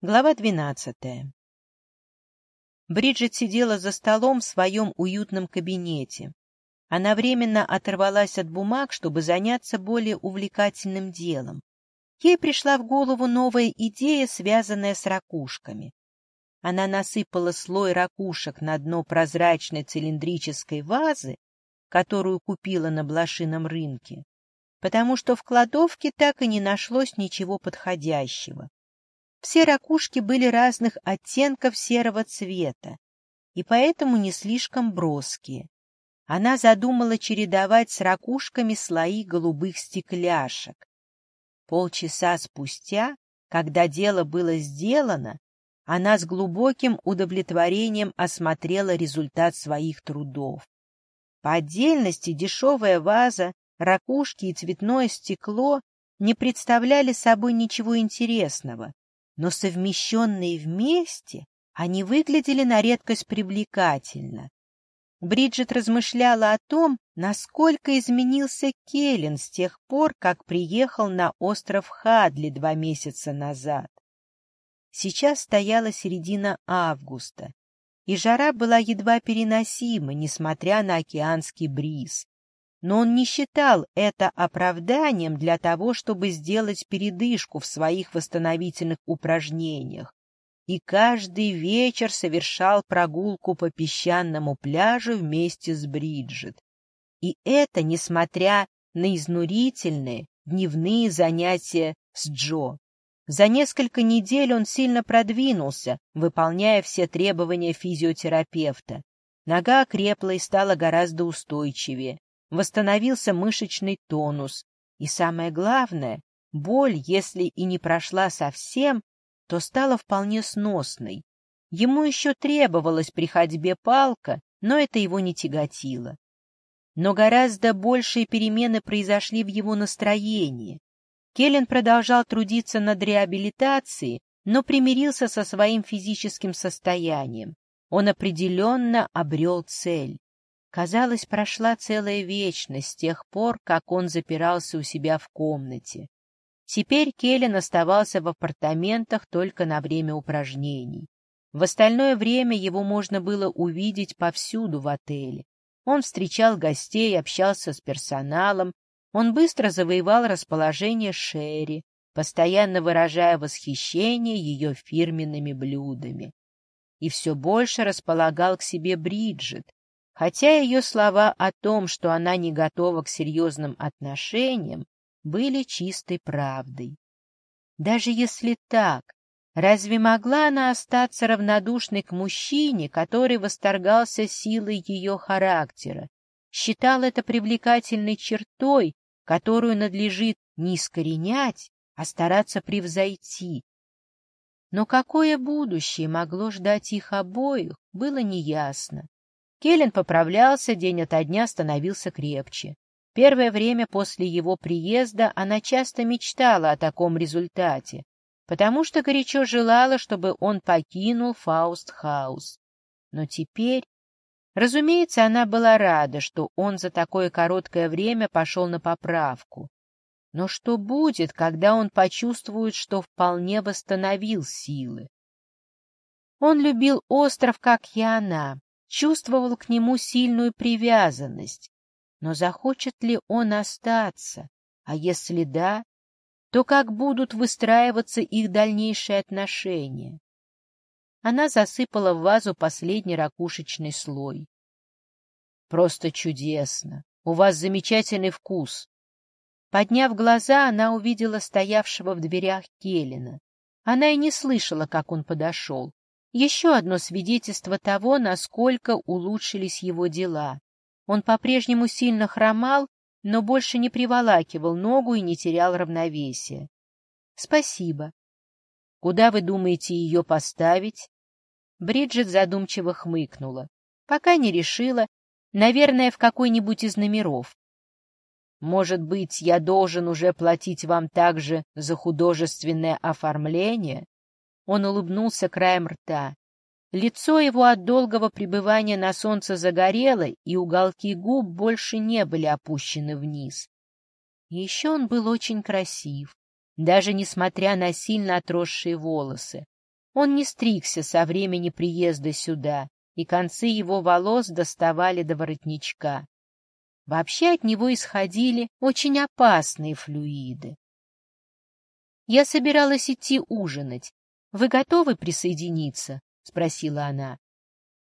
Глава двенадцатая. Бриджит сидела за столом в своем уютном кабинете. Она временно оторвалась от бумаг, чтобы заняться более увлекательным делом. Ей пришла в голову новая идея, связанная с ракушками. Она насыпала слой ракушек на дно прозрачной цилиндрической вазы, которую купила на блошином рынке, потому что в кладовке так и не нашлось ничего подходящего. Все ракушки были разных оттенков серого цвета и поэтому не слишком броские. Она задумала чередовать с ракушками слои голубых стекляшек. Полчаса спустя, когда дело было сделано, она с глубоким удовлетворением осмотрела результат своих трудов. По отдельности дешевая ваза, ракушки и цветное стекло не представляли собой ничего интересного, но совмещенные вместе они выглядели на редкость привлекательно. Бриджит размышляла о том, насколько изменился Келлен с тех пор, как приехал на остров Хадли два месяца назад. Сейчас стояла середина августа, и жара была едва переносима, несмотря на океанский бриз но он не считал это оправданием для того, чтобы сделать передышку в своих восстановительных упражнениях, и каждый вечер совершал прогулку по песчаному пляжу вместе с Бриджит. И это несмотря на изнурительные дневные занятия с Джо. За несколько недель он сильно продвинулся, выполняя все требования физиотерапевта. Нога окрепла и стала гораздо устойчивее восстановился мышечный тонус, и самое главное, боль, если и не прошла совсем, то стала вполне сносной. Ему еще требовалась при ходьбе палка, но это его не тяготило. Но гораздо большие перемены произошли в его настроении. Келлен продолжал трудиться над реабилитацией, но примирился со своим физическим состоянием. Он определенно обрел цель. Казалось, прошла целая вечность с тех пор, как он запирался у себя в комнате. Теперь Келлен оставался в апартаментах только на время упражнений. В остальное время его можно было увидеть повсюду в отеле. Он встречал гостей, общался с персоналом, он быстро завоевал расположение Шерри, постоянно выражая восхищение ее фирменными блюдами. И все больше располагал к себе Бриджит, хотя ее слова о том, что она не готова к серьезным отношениям, были чистой правдой. Даже если так, разве могла она остаться равнодушной к мужчине, который восторгался силой ее характера, считал это привлекательной чертой, которую надлежит не искоренять, а стараться превзойти? Но какое будущее могло ждать их обоих, было неясно. Келлен поправлялся, день ото дня становился крепче. Первое время после его приезда она часто мечтала о таком результате, потому что горячо желала, чтобы он покинул Фауст-хаус. Но теперь... Разумеется, она была рада, что он за такое короткое время пошел на поправку. Но что будет, когда он почувствует, что вполне восстановил силы? Он любил остров, как и она, чувствовал к нему сильную привязанность. Но захочет ли он остаться? А если да, то как будут выстраиваться их дальнейшие отношения? Она засыпала в вазу последний ракушечный слой. «Просто чудесно! У вас замечательный вкус!» Подняв глаза, она увидела стоявшего в дверях Келлина. Она и не слышала, как он подошел. Еще одно свидетельство того, насколько улучшились его дела. Он по-прежнему сильно хромал, но больше не приволакивал ногу и не терял равновесия. — Спасибо. — Куда вы думаете ее поставить? Бриджит задумчиво хмыкнула. Пока не решила. Наверное, в какой-нибудь из номеров. Может быть, я должен уже платить вам также за художественное оформление? Он улыбнулся краем рта. Лицо его от долгого пребывания на солнце загорело, и уголки губ больше не были опущены вниз. еще он был очень красив, даже несмотря на сильно отросшие волосы. Он не стригся со времени приезда сюда, и концы его волос доставали до воротничка. Вообще от него исходили очень опасные флюиды. «Я собиралась идти ужинать. Вы готовы присоединиться?» — спросила она.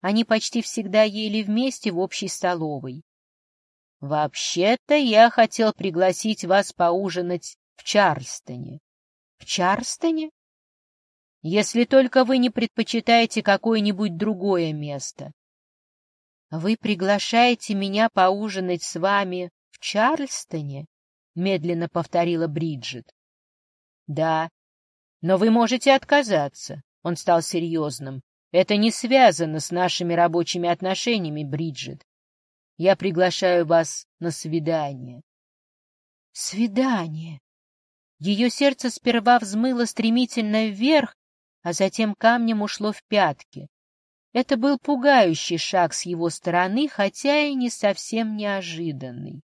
Они почти всегда ели вместе в общей столовой. «Вообще-то я хотел пригласить вас поужинать в Чарльстоне». «В Чарльстоне?» «Если только вы не предпочитаете какое-нибудь другое место». «Вы приглашаете меня поужинать с вами в Чарльстоне?» — медленно повторила Бриджит. Да, но вы можете отказаться. Он стал серьезным. Это не связано с нашими рабочими отношениями, Бриджит. Я приглашаю вас на свидание. Свидание. Ее сердце сперва взмыло стремительно вверх, а затем камнем ушло в пятки. Это был пугающий шаг с его стороны, хотя и не совсем неожиданный.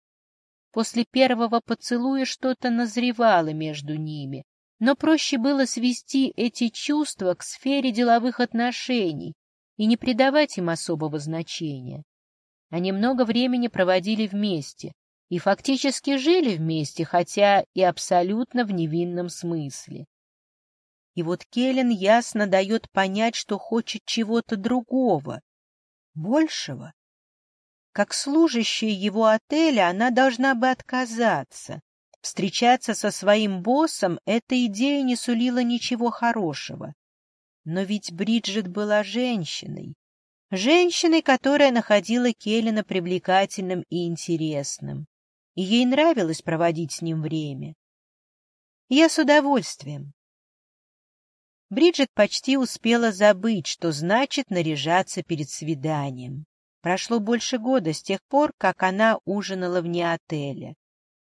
После первого поцелуя что-то назревало между ними, но проще было свести эти чувства к сфере деловых отношений и не придавать им особого значения. Они много времени проводили вместе и фактически жили вместе, хотя и абсолютно в невинном смысле. И вот Келлен ясно дает понять, что хочет чего-то другого, большего. Как служащая его отеля она должна бы отказаться, Встречаться со своим боссом эта идея не сулила ничего хорошего. Но ведь Бриджит была женщиной. Женщиной, которая находила Келлина привлекательным и интересным. И ей нравилось проводить с ним время. Я с удовольствием. Бриджит почти успела забыть, что значит наряжаться перед свиданием. Прошло больше года с тех пор, как она ужинала вне отеля.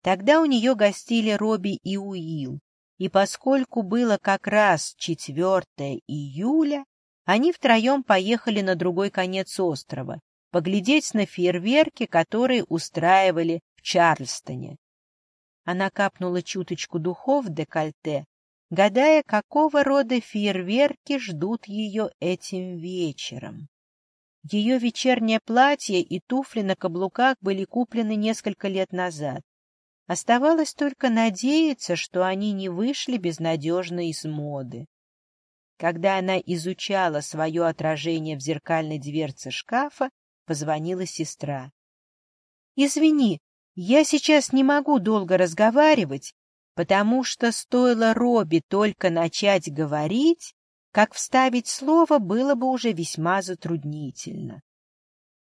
Тогда у нее гостили Робби и Уилл, и поскольку было как раз 4 июля, они втроем поехали на другой конец острова, поглядеть на фейерверки, которые устраивали в Чарльстоне. Она капнула чуточку духов в декольте, гадая, какого рода фейерверки ждут ее этим вечером. Ее вечернее платье и туфли на каблуках были куплены несколько лет назад. Оставалось только надеяться, что они не вышли безнадежно из моды. Когда она изучала свое отражение в зеркальной дверце шкафа, позвонила сестра. — Извини, я сейчас не могу долго разговаривать, потому что стоило Робби только начать говорить, как вставить слово было бы уже весьма затруднительно.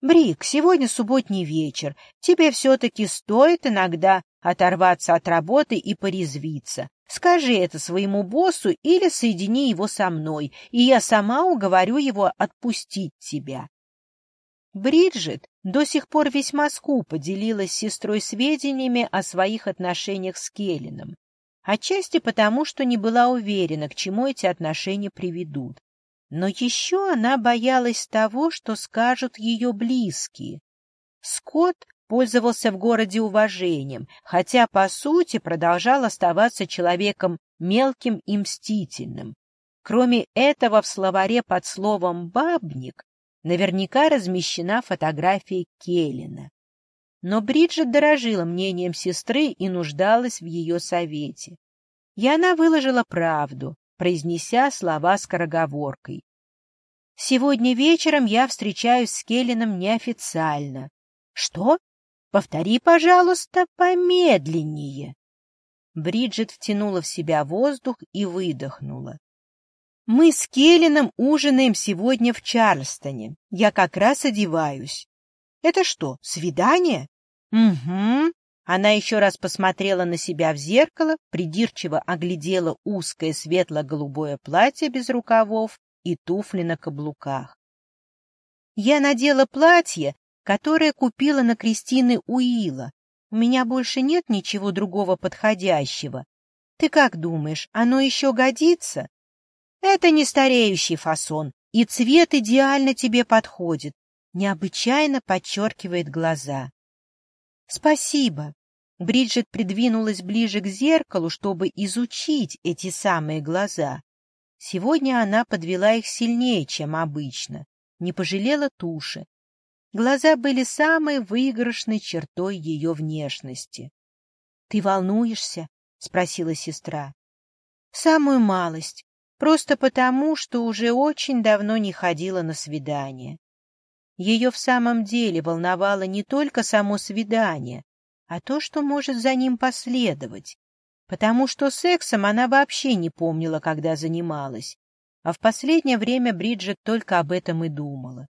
Брик, сегодня субботний вечер. Тебе все-таки стоит иногда оторваться от работы и порезвиться. Скажи это своему боссу или соедини его со мной, и я сама уговорю его отпустить тебя. Бриджит до сих пор весьма скупо делилась с сестрой сведениями о своих отношениях с Келлином, отчасти потому, что не была уверена, к чему эти отношения приведут. Но еще она боялась того, что скажут ее близкие. Скотт пользовался в городе уважением, хотя, по сути, продолжал оставаться человеком мелким и мстительным. Кроме этого, в словаре под словом «бабник» наверняка размещена фотография Келлина. Но Бриджит дорожила мнением сестры и нуждалась в ее совете. И она выложила правду, произнеся слова скороговоркой. «Сегодня вечером я встречаюсь с Келлином неофициально». «Что? Повтори, пожалуйста, помедленнее». Бриджит втянула в себя воздух и выдохнула. «Мы с Келлином ужинаем сегодня в Чарльстоне. Я как раз одеваюсь». «Это что, свидание?» «Угу. Она еще раз посмотрела на себя в зеркало, придирчиво оглядела узкое светло-голубое платье без рукавов и туфли на каблуках. Я надела платье, которое купила на Кристины Уила. У меня больше нет ничего другого подходящего. Ты как думаешь, оно еще годится? Это не стареющий фасон, и цвет идеально тебе подходит, необычайно подчеркивает глаза. Спасибо. Бриджит придвинулась ближе к зеркалу, чтобы изучить эти самые глаза. Сегодня она подвела их сильнее, чем обычно, не пожалела туши. Глаза были самой выигрышной чертой ее внешности. — Ты волнуешься? — спросила сестра. — Самую малость, просто потому, что уже очень давно не ходила на свидание. Ее в самом деле волновало не только само свидание, а то, что может за ним последовать, потому что сексом она вообще не помнила, когда занималась, а в последнее время Бриджит только об этом и думала.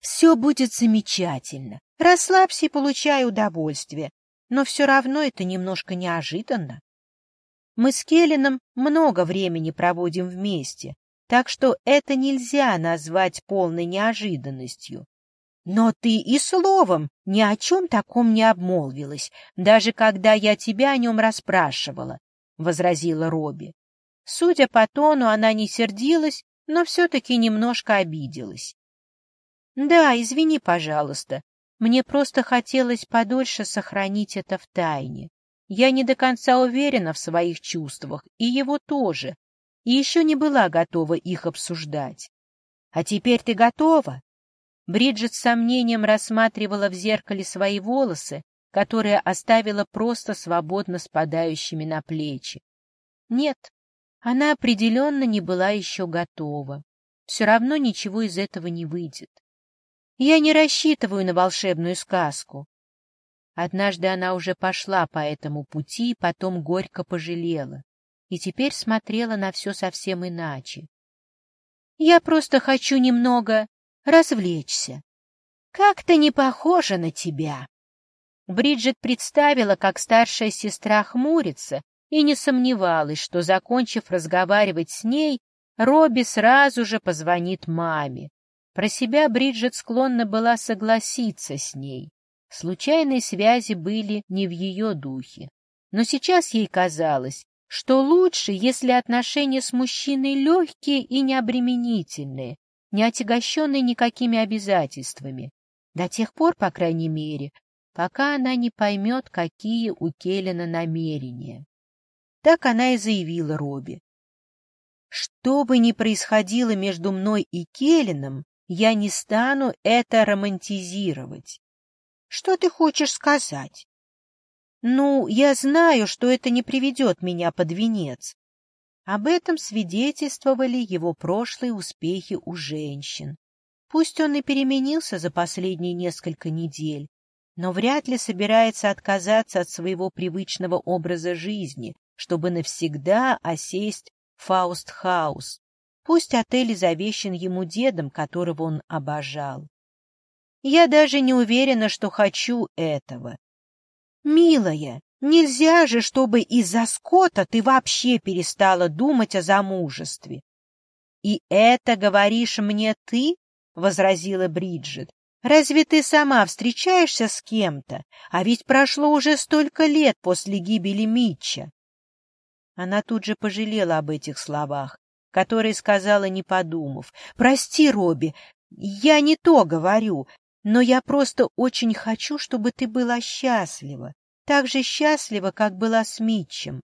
«Все будет замечательно. Расслабься и получай удовольствие. Но все равно это немножко неожиданно. Мы с Келлином много времени проводим вместе, так что это нельзя назвать полной неожиданностью. Но ты и словом ни о чем таком не обмолвилась, даже когда я тебя о нем расспрашивала, — возразила Робби. Судя по тону, она не сердилась, но все-таки немножко обиделась. — Да, извини, пожалуйста, мне просто хотелось подольше сохранить это в тайне. Я не до конца уверена в своих чувствах, и его тоже, и еще не была готова их обсуждать. А теперь ты готова? Бриджит с сомнением рассматривала в зеркале свои волосы, которые оставила просто свободно спадающими на плечи. Нет, она определенно не была еще готова. Все равно ничего из этого не выйдет. Я не рассчитываю на волшебную сказку. Однажды она уже пошла по этому пути потом горько пожалела, и теперь смотрела на все совсем иначе. Я просто хочу немного развлечься. Как-то не похоже на тебя. Бриджит представила, как старшая сестра хмурится, и не сомневалась, что, закончив разговаривать с ней, Робби сразу же позвонит маме. Про себя Бриджит склонна была согласиться с ней. Случайные связи были не в ее духе. Но сейчас ей казалось, что лучше, если отношения с мужчиной легкие и необременительные, не отягощенной никакими обязательствами, до тех пор, по крайней мере, пока она не поймет, какие у Келлина намерения. Так она и заявила Робби. Что бы ни происходило между мной и Келлином, я не стану это романтизировать. Что ты хочешь сказать? Ну, я знаю, что это не приведет меня под венец, об этом свидетельствовали его прошлые успехи у женщин. Пусть он и переменился за последние несколько недель, но вряд ли собирается отказаться от своего привычного образа жизни, чтобы навсегда осесть в Фаустхаус. Пусть отель завещен ему дедом, которого он обожал. Я даже не уверена, что хочу этого. Милая, Нельзя же, чтобы из-за скота ты вообще перестала думать о замужестве. — И это говоришь мне ты? — возразила Бриджит. — Разве ты сама встречаешься с кем-то? А ведь прошло уже столько лет после гибели Митча. Она тут же пожалела об этих словах, которые сказала, не подумав. — Прости, Робби, я не то говорю, но я просто очень хочу, чтобы ты была счастлива так же счастлива, как была с Митчем.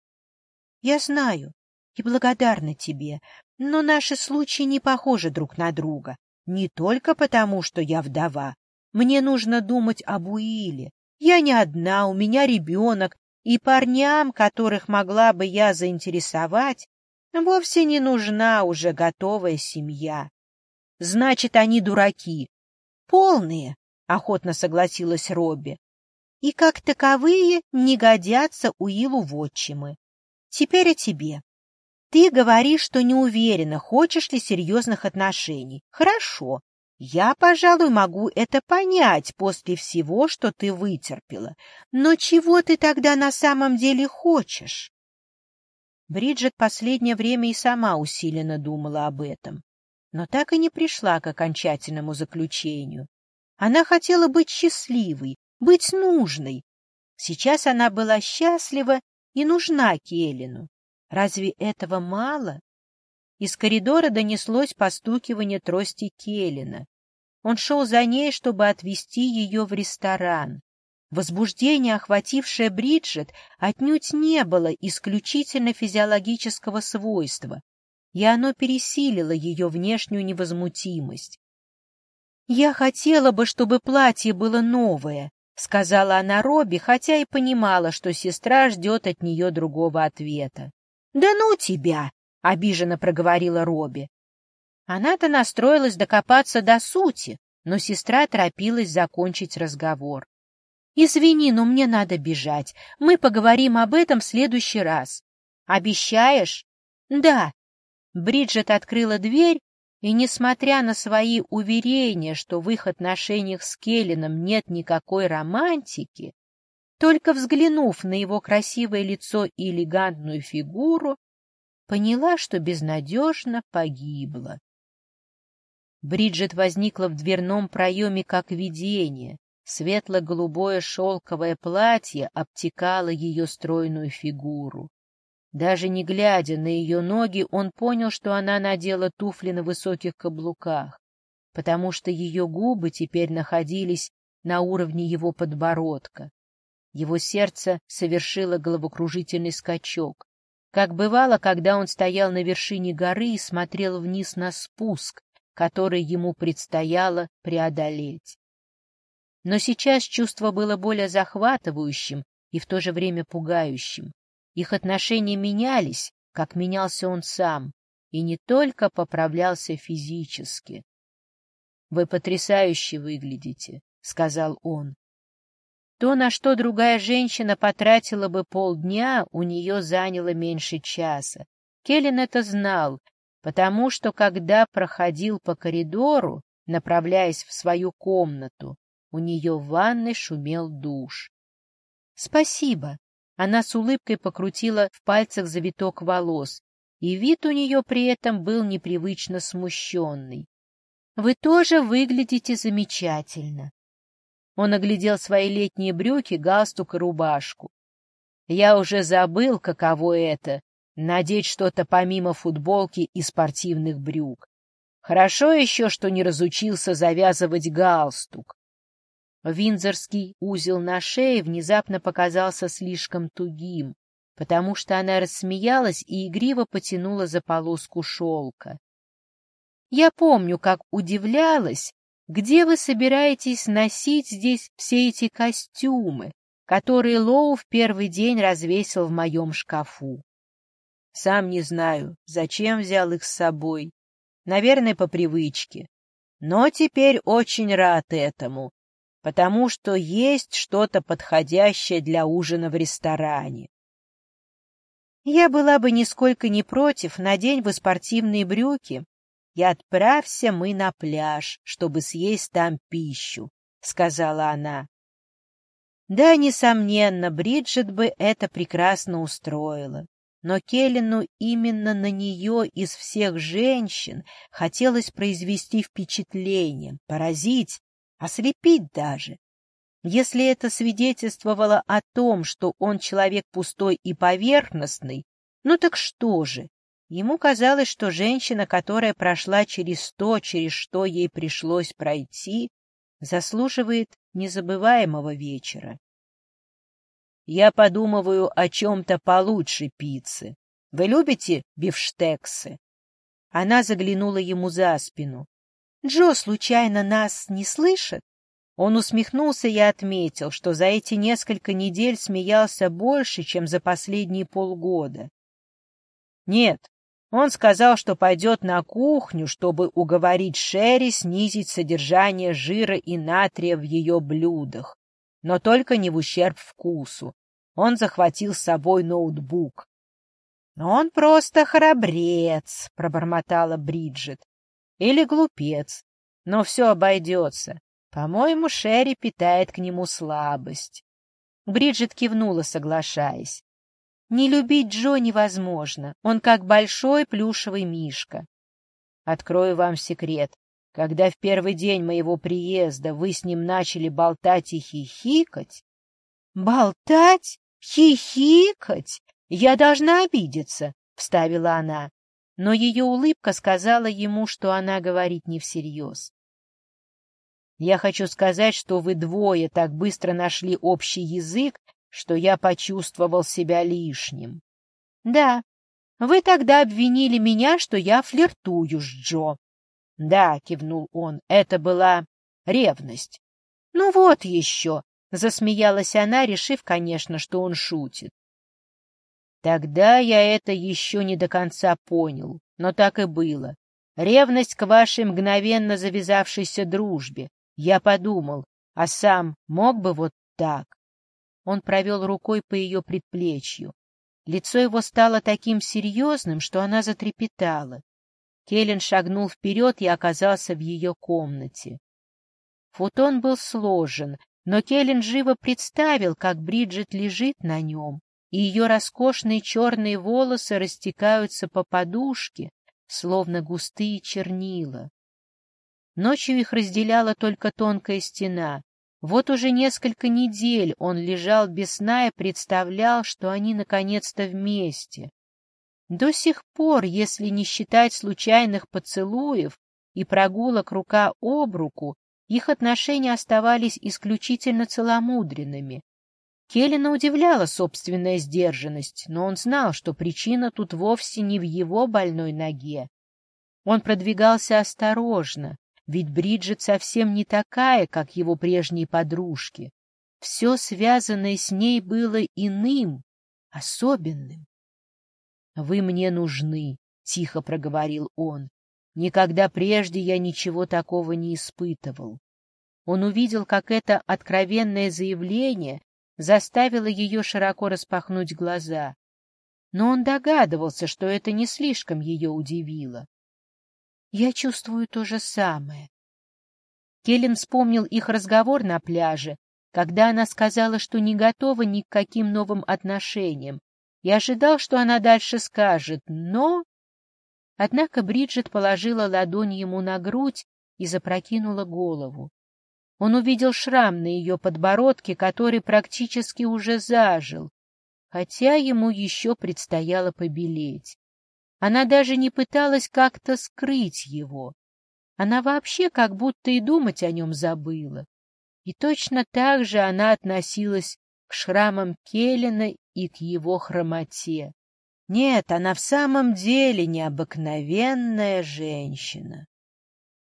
Я знаю и благодарна тебе, но наши случаи не похожи друг на друга. Не только потому, что я вдова. Мне нужно думать об Уиле. Я не одна, у меня ребенок, и парням, которых могла бы я заинтересовать, вовсе не нужна уже готовая семья. Значит, они дураки. Полные, — охотно согласилась Робби и как таковые не годятся Уилу в отчимы. Теперь о тебе. Ты говоришь, что не уверена, хочешь ли серьезных отношений. Хорошо. Я, пожалуй, могу это понять после всего, что ты вытерпела. Но чего ты тогда на самом деле хочешь? Бриджит последнее время и сама усиленно думала об этом, но так и не пришла к окончательному заключению. Она хотела быть счастливой, быть нужной. Сейчас она была счастлива и нужна Келлину. Разве этого мало? Из коридора донеслось постукивание трости Келлина. Он шел за ней, чтобы отвезти ее в ресторан. Возбуждение, охватившее Бриджит, отнюдь не было исключительно физиологического свойства. и оно пересилило ее внешнюю невозмутимость. «Я хотела бы, чтобы платье было новое», — сказала она Робби, хотя и понимала, что сестра ждет от нее другого ответа. «Да ну тебя!» — обиженно проговорила Робби. Она-то настроилась докопаться до сути, но сестра торопилась закончить разговор. «Извини, но мне надо бежать. Мы поговорим об этом в следующий раз. Обещаешь?» «Да». Бриджит открыла дверь, и, несмотря на свои уверения, что в их отношениях с Келлином нет никакой романтики, только взглянув на его красивое лицо и элегантную фигуру, поняла, что безнадежно погибла. Бриджит возникла в дверном проеме как видение. Светло-голубое шелковое платье обтекало ее стройную фигуру. Даже не глядя на ее ноги, он понял, что она надела туфли на высоких каблуках, потому что ее губы теперь находились на уровне его подбородка. Его сердце совершило головокружительный скачок, как бывало, когда он стоял на вершине горы и смотрел вниз на спуск, который ему предстояло преодолеть. Но сейчас чувство было более захватывающим и в то же время пугающим. Их отношения менялись, как менялся он сам, и не только поправлялся физически. — Вы потрясающе выглядите, — сказал он. То, на что другая женщина потратила бы полдня, у нее заняло меньше часа. Келлен это знал потому что, когда проходил по коридору, направляясь в свою комнату, у нее в ванной шумел душ. — Спасибо. Она с улыбкой покрутила в пальцах завиток волос, и вид у нее при этом был непривычно смущенный. — Вы тоже выглядите замечательно. Он оглядел свои летние брюки, галстук и рубашку. Я уже забыл, каково это надеть что-то помимо футболки и спортивных брюк. Хорошо еще, что не разучился завязывать галстук. Винзорский узел на шее внезапно показался слишком тугим, потому что она рассмеялась и игриво потянула за полоску шелка. Я помню, как удивлялась, где вы собираетесь носить здесь все эти костюмы, которые Лоу в первый день развесил в моем шкафу. Сам не знаю, зачем взял их с собой. Наверное, по привычке. Но теперь очень рад этому, потому что есть что-то подходящее для ужина в ресторане. Я была бы нисколько не против, надень вы спортивные брюки и отправься мы на пляж, чтобы съесть там пищу, — сказала она. Да, несомненно, Бриджит бы это прекрасно устроила. Но Келлину именно на нее из всех женщин хотелось произвести впечатление, поразить, ослепить даже. Если это свидетельствовало о том, что он человек пустой и поверхностный, ну так что же? Ему казалось, что женщина, которая прошла через то, через что ей пришлось пройти, заслуживает незабываемого вечера. Я подумываю о чем-то получше пиццы. Вы любите бифштексы?» Она заглянула ему за спину. «Джо случайно нас не слышит?» Он усмехнулся и отметил, что за эти несколько недель смеялся больше, чем за последние полгода. «Нет, он сказал, что пойдет на кухню, чтобы уговорить Шерри снизить содержание жира и натрия в ее блюдах, но только не в ущерб вкусу. Он захватил с собой ноутбук. «Он просто храбрец», — пробормотала Бриджит. «Или глупец. Но все обойдется. По-моему, Шерри питает к нему слабость». Бриджит кивнула, соглашаясь. «Не любить Джо невозможно. Он как большой плюшевый мишка. Открою вам секрет. Когда в первый день моего приезда вы с ним начали болтать и хихикать... — Болтать? «Хихикать! Я должна обидеться!» — вставила она. Но ее улыбка сказала ему, что она говорит не всерьез. «Я хочу сказать, что вы двое так быстро нашли общий язык, что я почувствовал себя лишним». «Да, Вы тогда обвинили меня, что я флиртую с Джо. — Да, — кивнул он, — это была ревность. — Ну вот еще, — засмеялась она, решив, конечно, что он шутит. Тогда я это еще не до конца понял, но так и было. Ревность к вашей мгновенно завязавшейся дружбе. Я подумал, а сам мог бы вот так. Он провел рукой по ее предплечью. Лицо его стало таким серьезным, что она затрепетала. Келлен шагнул вперед и оказался в ее комнате. Футон был сложен, но Келлен живо представил, как Бриджит лежит на нем, и ее роскошные черные волосы растекаются по подушке, словно густые чернила. Ночью их разделяла только тонкая стена, вот уже несколько недель он лежал без сна и представлял, что они наконец-то вместе. До сих пор, если не считать случайных поцелуев и прогулок рука об руку, их отношения оставались исключительно целомудренными. Келлина удивляла собственная сдержанность, но он знал, что причина тут вовсе не в его больной ноге. Он продвигался осторожно, ведь Бриджит совсем не такая, как его прежние подружки. Все связанное с ней было иным, особенным. — Вы мне нужны, — тихо проговорил он. Никогда прежде я ничего такого не испытывал. Он увидел, как это откровенное заявление заставило ее широко распахнуть глаза. Но он догадывался, что это не слишком ее удивило. Я чувствую то же самое. Келлен вспомнил их разговор на пляже, когда она сказала, что не готова ни к каким новым отношениям, и ожидал, что она дальше скажет «но...». Однако Бриджит положила ладонь ему на грудь и запрокинула голову. Он увидел шрам на ее подбородке, который практически уже зажил, хотя ему еще предстояло побелеть. Она даже не пыталась как-то скрыть его. Она вообще как будто и думать о нем забыла. И точно так же она относилась к шрамам Келлина и к его хромоте. Нет, она в самом деле необыкновенная женщина.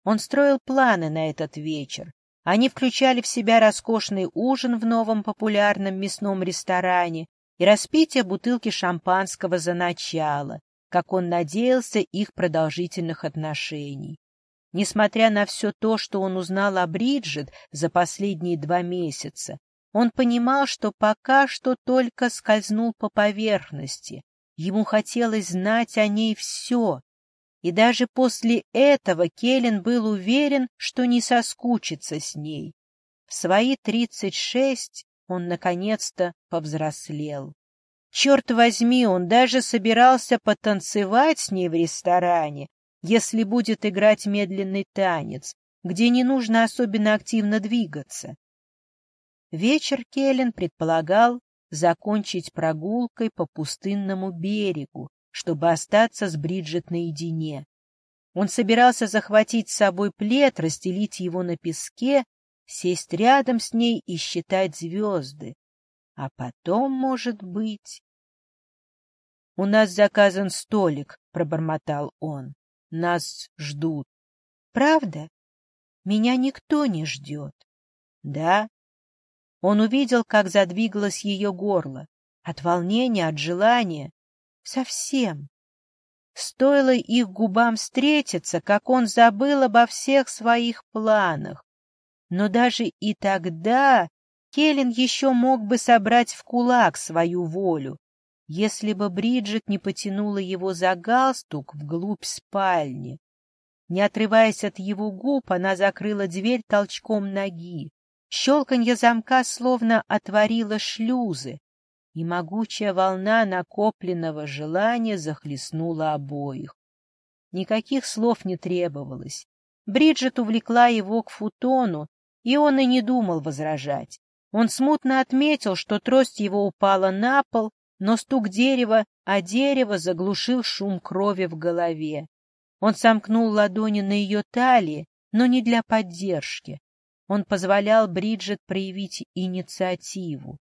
Он строил планы на этот вечер. Они включали в себя роскошный ужин в новом популярном мясном ресторане и распитие бутылки шампанского за начало, как он надеялся, их продолжительных отношений. Несмотря на все то, что он узнал о Бриджит за последние два месяца, он понимал, что пока что только скользнул по поверхности. Ему хотелось знать о ней все. И даже после этого Келлен был уверен, что не соскучится с ней. В свои тридцать шесть он наконец-то повзрослел. Черт возьми, он даже собирался потанцевать с ней в ресторане, если будет играть медленный танец, где не нужно особенно активно двигаться. Вечер Келлен предполагал закончить прогулкой по пустынному берегу, чтобы остаться с Бриджит наедине. Он собирался захватить с собой плед, расстелить его на песке, сесть рядом с ней и считать звезды. А потом, может быть... — У нас заказан столик, — пробормотал он. — Нас ждут. — Правда? Меня никто не ждет. — Да. Он увидел, как задвигалось ее горло. От волнения, от желания. Совсем. Стоило их губам встретиться, как он забыл обо всех своих планах. Но даже и тогда Келлен еще мог бы собрать в кулак свою волю, если бы Бриджит не потянула его за галстук вглубь спальни. Не отрываясь от его губ, она закрыла дверь толчком ноги. Щелканье замка словно отворило шлюзы, и могучая волна накопленного желания захлестнула обоих. Никаких слов не требовалось. Бриджит увлекла его к футону, и он и не думал возражать. Он смутно отметил, что трость его упала на пол, но стук дерева а дерево заглушил шум крови в голове. Он сомкнул ладони на ее талии, но не для поддержки. Он позволял Бриджит проявить инициативу.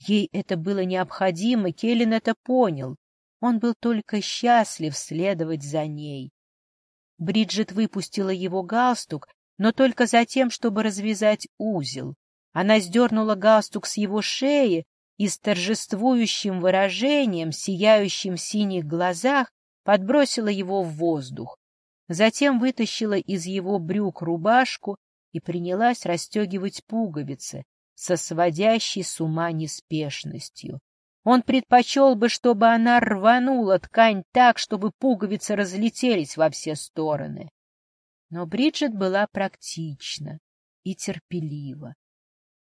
Ей это было необходимо, Келлен это понял. Он был только счастлив следовать за ней. Бриджит выпустила его галстук, но только за тем, чтобы развязать узел. Она сдернула галстук с его шеи и с торжествующим выражением, сияющим в синих глазах, подбросила его в воздух. Затем вытащила из его брюк рубашку и принялась расстегивать пуговицы со сводящей с ума неспешностью. Он предпочел бы, чтобы она рванула ткань так, чтобы пуговицы разлетелись во все стороны. Но Бриджит была практична и терпелива.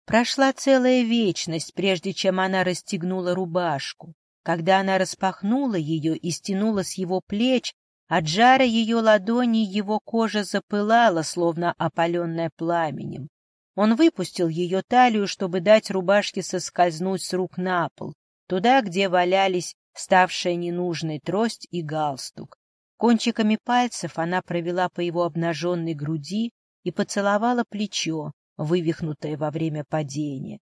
Прошла целая вечность, прежде чем она расстегнула рубашку. Когда она распахнула ее и стянула с его плеч, от жара ее ладони его кожа запылала, словно опаленная пламенем. Он выпустил ее талию, чтобы дать рубашке соскользнуть с рук на пол, туда, где валялись ставшая ненужной трость и галстук. Кончиками пальцев она провела по его обнаженной груди и поцеловала плечо, вывихнутое во время падения.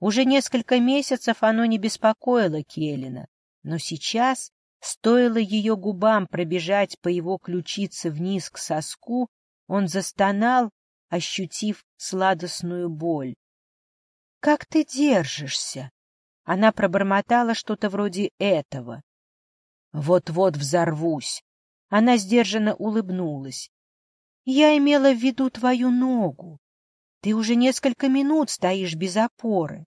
Уже несколько месяцев оно не беспокоило Келлина, но сейчас, стоило ее губам пробежать по его ключице вниз к соску, он застонал, ощутив сладостную боль. — Как ты держишься? Она пробормотала что-то вроде этого. «Вот-вот взорвусь!» Она сдержанно улыбнулась. «Я имела в виду твою ногу. Ты уже несколько минут стоишь без опоры».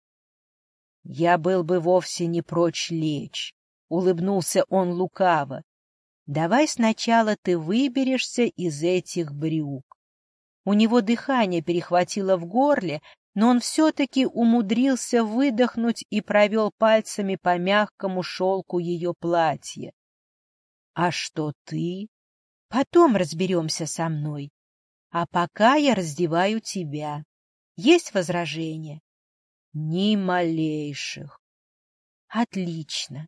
«Я был бы вовсе не прочь лечь», — улыбнулся он лукаво. «Давай сначала ты выберешься из этих брюк». У него дыхание перехватило в горле, но он все-таки умудрился выдохнуть и провел пальцами по мягкому шелку ее платья. — А что ты? — Потом разберемся со мной. А пока я раздеваю тебя. Есть возражения? — Ни малейших. — Отлично.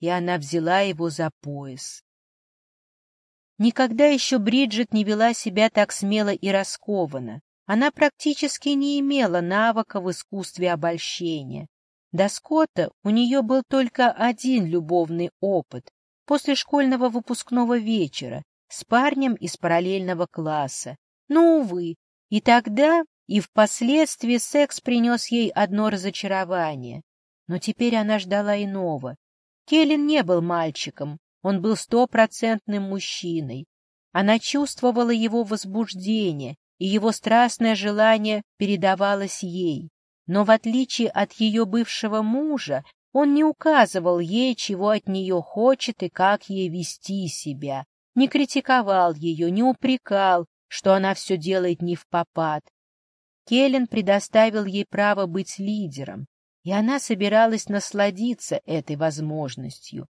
И она взяла его за пояс. Никогда еще Бриджит не вела себя так смело и раскованно. Она практически не имела навыка в искусстве обольщения. До Скотта у нее был только один любовный опыт после школьного выпускного вечера с парнем из параллельного класса. Но, увы, и тогда, и впоследствии секс принес ей одно разочарование. Но теперь она ждала иного. Келлен не был мальчиком, он был стопроцентным мужчиной. Она чувствовала его возбуждение и его страстное желание передавалось ей. Но в отличие от ее бывшего мужа, он не указывал ей, чего от нее хочет и как ей вести себя, не критиковал ее, не упрекал, что она все делает не в попад. Келлен предоставил ей право быть лидером, и она собиралась насладиться этой возможностью.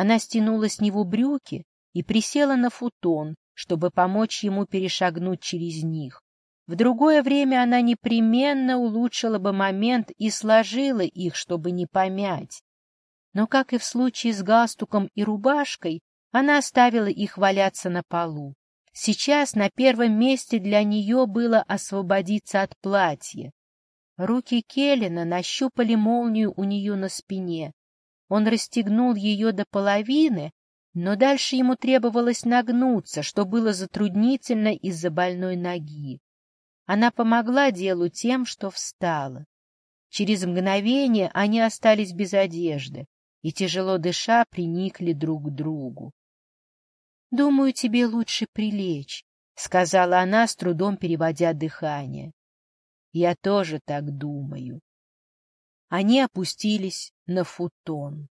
Она стянула с него брюки и присела на футон, чтобы помочь ему перешагнуть через них. В другое время она непременно улучшила бы момент и сложила их, чтобы не помять. Но, как и в случае с галстуком и рубашкой, она оставила их валяться на полу. Сейчас на первом месте для нее было освободиться от платья. Руки Келлина нащупали молнию у нее на спине. Он расстегнул ее до половины, но дальше ему требовалось нагнуться, что было затруднительно из-за больной ноги. Она помогла делу тем, что встала. Через мгновение они остались без одежды и, тяжело дыша, приникли друг к другу. — Думаю, тебе лучше прилечь, — сказала она, с трудом переводя дыхание. — Я тоже так думаю. Они опустились на футон.